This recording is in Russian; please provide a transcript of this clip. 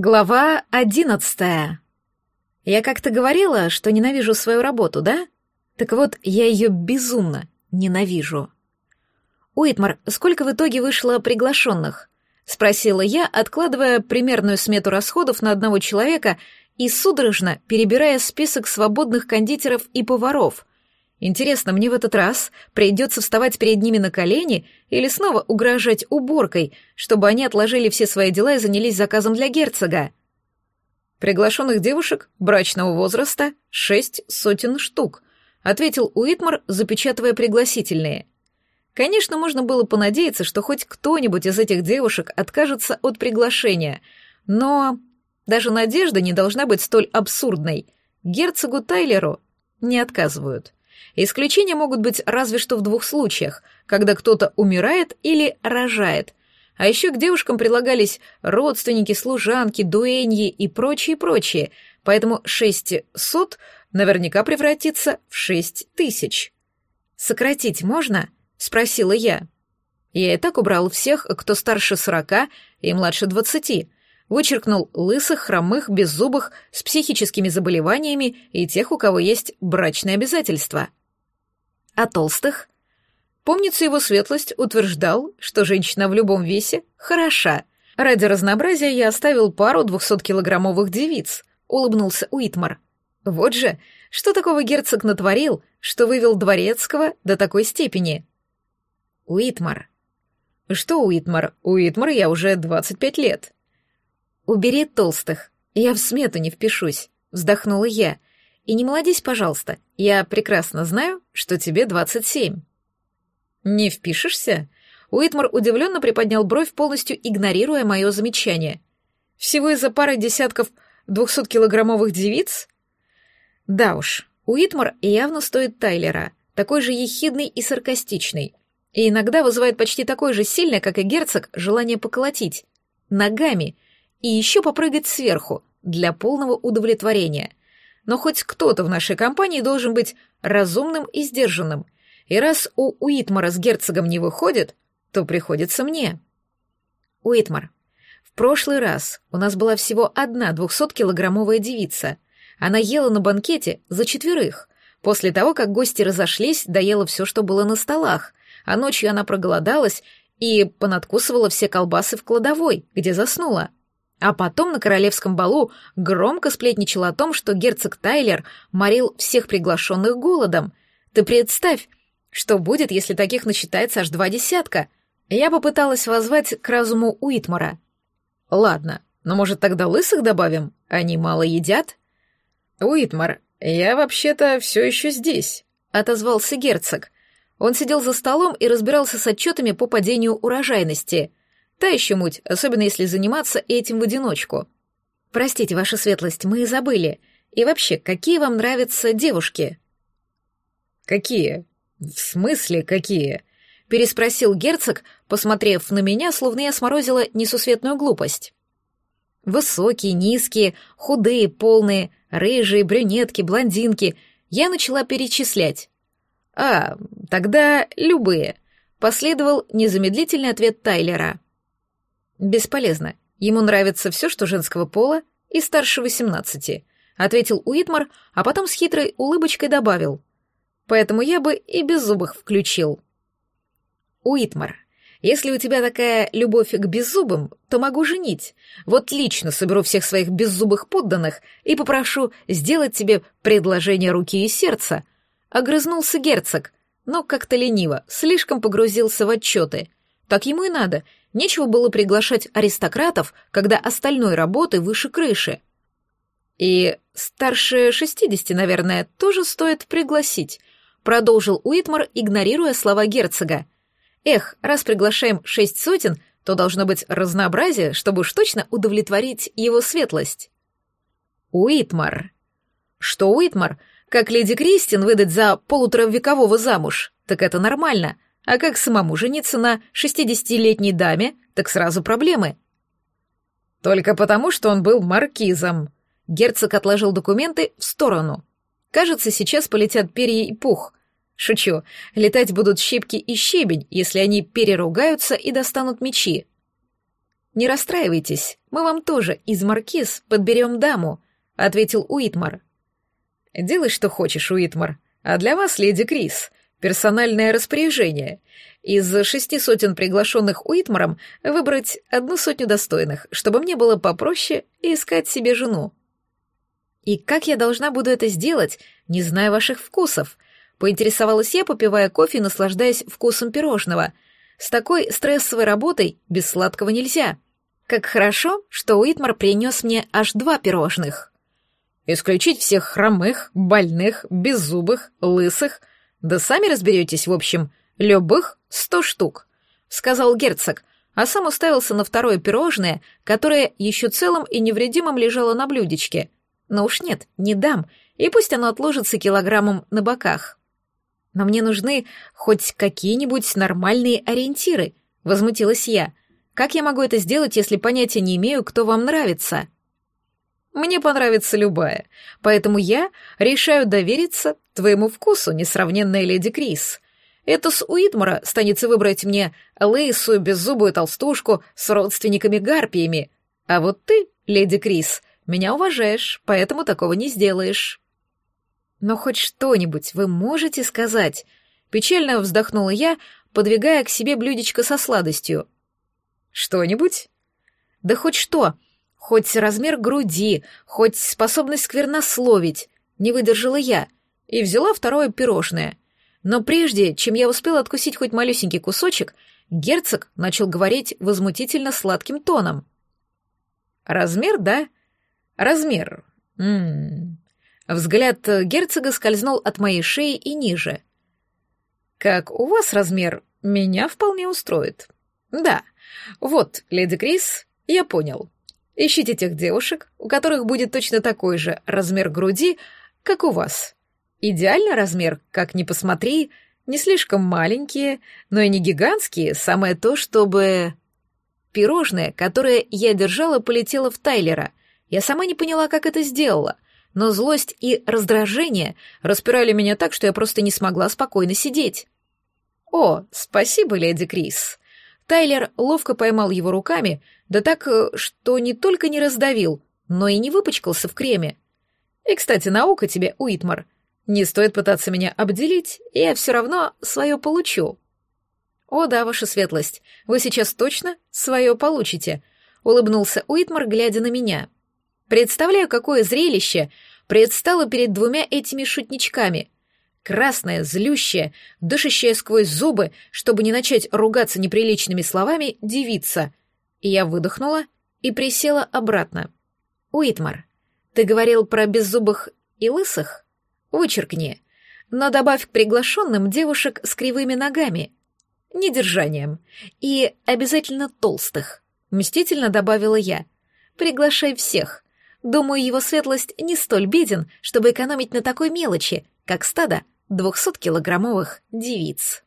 Глава одиннадцатая. Я как-то говорила, что ненавижу свою работу, да? Так вот, я ее безумно ненавижу. Уитмар, сколько в итоге вышло приглашенных? Спросила я, откладывая примерную смету расходов на одного человека и судорожно перебирая список свободных кондитеров и поваров, Интересно, мне в этот раз придется вставать перед ними на колени или снова угрожать уборкой, чтобы они отложили все свои дела и занялись заказом для герцога? Приглашенных девушек брачного возраста шесть сотен штук, ответил Уитмар, запечатывая пригласительные. Конечно, можно было понадеяться, что хоть кто-нибудь из этих девушек откажется от приглашения, но даже надежда не должна быть столь абсурдной. Герцогу Тайлеру не отказывают. Исключения могут быть разве что в двух случаях, когда кто-то умирает или рожает. А еще к девушкам прилагались родственники, служанки, дуэньи и прочее-прочее, поэтому 600 наверняка превратится в 6 тысяч. «Сократить можно?» — спросила я. Я и так убрал всех, кто старше сорока и младше двадцати, вычеркнул лысых, хромых, беззубых, с психическими заболеваниями и тех, у кого есть брачные обязательства. А толстых? Помнится, его светлость утверждал, что женщина в любом весе хороша. Ради разнообразия я оставил пару двухсоткилограммовых девиц, улыбнулся Уитмар. Вот же, что такого герцог натворил, что вывел дворецкого до такой степени? Уитмар. Что Уитмар? Уитмар я уже двадцать пять лет. Убери толстых, я в смету не впишусь, вздохнула я. И не молодись, пожалуйста, я прекрасно знаю, что тебе двадцать семь. Не впишешься? Уитмар удивленно приподнял бровь, полностью игнорируя мое замечание. Всего из-за пары десятков двухсоткилограммовых девиц? Да уж, Уитмар явно стоит Тайлера, такой же ехидный и саркастичный, и иногда вызывает почти такое же сильное, как и герцог, желание поколотить. Ногами. И еще попрыгать сверху, для полного удовлетворения но хоть кто-то в нашей компании должен быть разумным и сдержанным. И раз у Уитмара с герцогом не выходит, то приходится мне. Уитмар, в прошлый раз у нас была всего одна двухсоткилограммовая девица. Она ела на банкете за четверых. После того, как гости разошлись, доела все, что было на столах, а ночью она проголодалась и понадкусывала все колбасы в кладовой, где заснула. А потом на королевском балу громко сплетничал о том, что герцог Тайлер морил всех приглашенных голодом. Ты представь, что будет, если таких насчитается аж два десятка. Я попыталась воззвать к разуму Уитмара. Ладно, но может тогда лысых добавим? Они мало едят? Уитмар, я вообще-то все еще здесь, отозвался герцог. Он сидел за столом и разбирался с отчетами по падению урожайности — Та еще муть, особенно если заниматься этим в одиночку. Простите, ваша светлость, мы забыли. И вообще, какие вам нравятся девушки? Какие? В смысле, какие? Переспросил герцог, посмотрев на меня, словно я сморозила несусветную глупость. Высокие, низкие, худые, полные, рыжие, брюнетки, блондинки. Я начала перечислять. А, тогда любые. Последовал незамедлительный ответ Тайлера. «Бесполезно. Ему нравится все, что женского пола, и старше восемнадцати», — ответил Уитмар, а потом с хитрой улыбочкой добавил. «Поэтому я бы и беззубых включил». «Уитмар, если у тебя такая любовь к беззубым, то могу женить. Вот лично соберу всех своих беззубых подданных и попрошу сделать тебе предложение руки и сердца». Огрызнулся герцог, но как-то лениво, слишком погрузился в отчеты. Так ему и надо, Нечего было приглашать аристократов, когда остальной работы выше крыши. И старше шестидесяти, наверное, тоже стоит пригласить, продолжил Уитмар, игнорируя слова герцога. Эх, раз приглашаем шесть сотен, то должно быть разнообразие, чтобы уж точно удовлетворить его светлость. Уитмар. Что Уитмар? Как леди Кристин выдать за полуторавекового замуж? Так это нормально — а как самому жениться на шестидесятилетней даме, так сразу проблемы. Только потому, что он был маркизом. Герцог отложил документы в сторону. Кажется, сейчас полетят перья и пух. Шучу, летать будут щепки и щебень, если они переругаются и достанут мечи. не расстраивайтесь, мы вам тоже из маркиз подберем даму», — ответил Уитмар. «Делай, что хочешь, Уитмар, а для вас, леди Крис, персональное распоряжение. Из шести сотен приглашенных Уитмаром выбрать одну сотню достойных, чтобы мне было попроще искать себе жену». «И как я должна буду это сделать, не зная ваших вкусов?» — поинтересовалась я, попивая кофе и наслаждаясь вкусом пирожного — с такой стрессовой работой без сладкого нельзя. Как хорошо, что Уитмар принес мне аж два пирожных. Исключить всех хромых, больных, беззубых, лысых. Да сами разберетесь, в общем, любых сто штук, — сказал герцог, а сам уставился на второе пирожное, которое еще целым и невредимым лежало на блюдечке. Но уж нет, не дам, и пусть оно отложится килограммом на боках. Но мне нужны хоть какие-нибудь нормальные ориентиры, возмутилась я. Как я могу это сделать, если понятия не имею, кто вам нравится? Мне понравится любая, поэтому я решаю довериться твоему вкусу, несравненная леди Крис. Это с Уитмара станется выбрать мне лысую, беззубую толстушку с родственниками-гарпиями. А вот ты, леди Крис, меня уважаешь, поэтому такого не сделаешь. Но хоть что-нибудь вы можете сказать? Печально вздохнула я, подвигая к себе блюдечко со сладостью. Что-нибудь? Да хоть что. Хоть размер груди, хоть способность сквернословить. Не выдержала я и взяла второе пирожное. Но прежде, чем я успела откусить хоть малюсенький кусочек, герцог начал говорить возмутительно сладким тоном. «Размер, да? Размер. Ммм, Взгляд герцога скользнул от моей шеи и ниже. «Как у вас размер, меня вполне устроит. Да, вот, леди Крис, я понял. Ищите тех девушек, у которых будет точно такой же размер груди, как у вас. Идеальный размер, как ни посмотри, не слишком маленькие, но и не гигантские, самое то, чтобы... Пирожное, которое я держала, полетело в Тайлера. Я сама не поняла, как это сделала — но злость и раздражение распирали меня так, что я просто не смогла спокойно сидеть. «О, спасибо, леди Крис!» Тайлер ловко поймал его руками, да так, э, что не только не раздавил, но и не выпачкался в креме. И, кстати, наука тебе, Уитмар. Не стоит пытаться меня обделить, я все равно свое получу. О да, ваша светлость, вы сейчас точно свое получите, улыбнулся Уитмар, глядя на меня. Представляю, какое зрелище предстало перед двумя этими шутничками. Красная, злющая, дышащая сквозь зубы, чтобы не начать ругаться неприличными словами, девица. И я выдохнула и присела обратно. «Уитмар, ты говорил про беззубых и лысых? Вычеркни. Но добавь к приглашенным девушек с кривыми ногами, недержанием, и обязательно толстых», — мстительно добавила я. «Приглашай всех, Думаю, его светлость не столь беден, чтобы экономить на такой мелочи, как стадо двухсоткилограммовых девиц.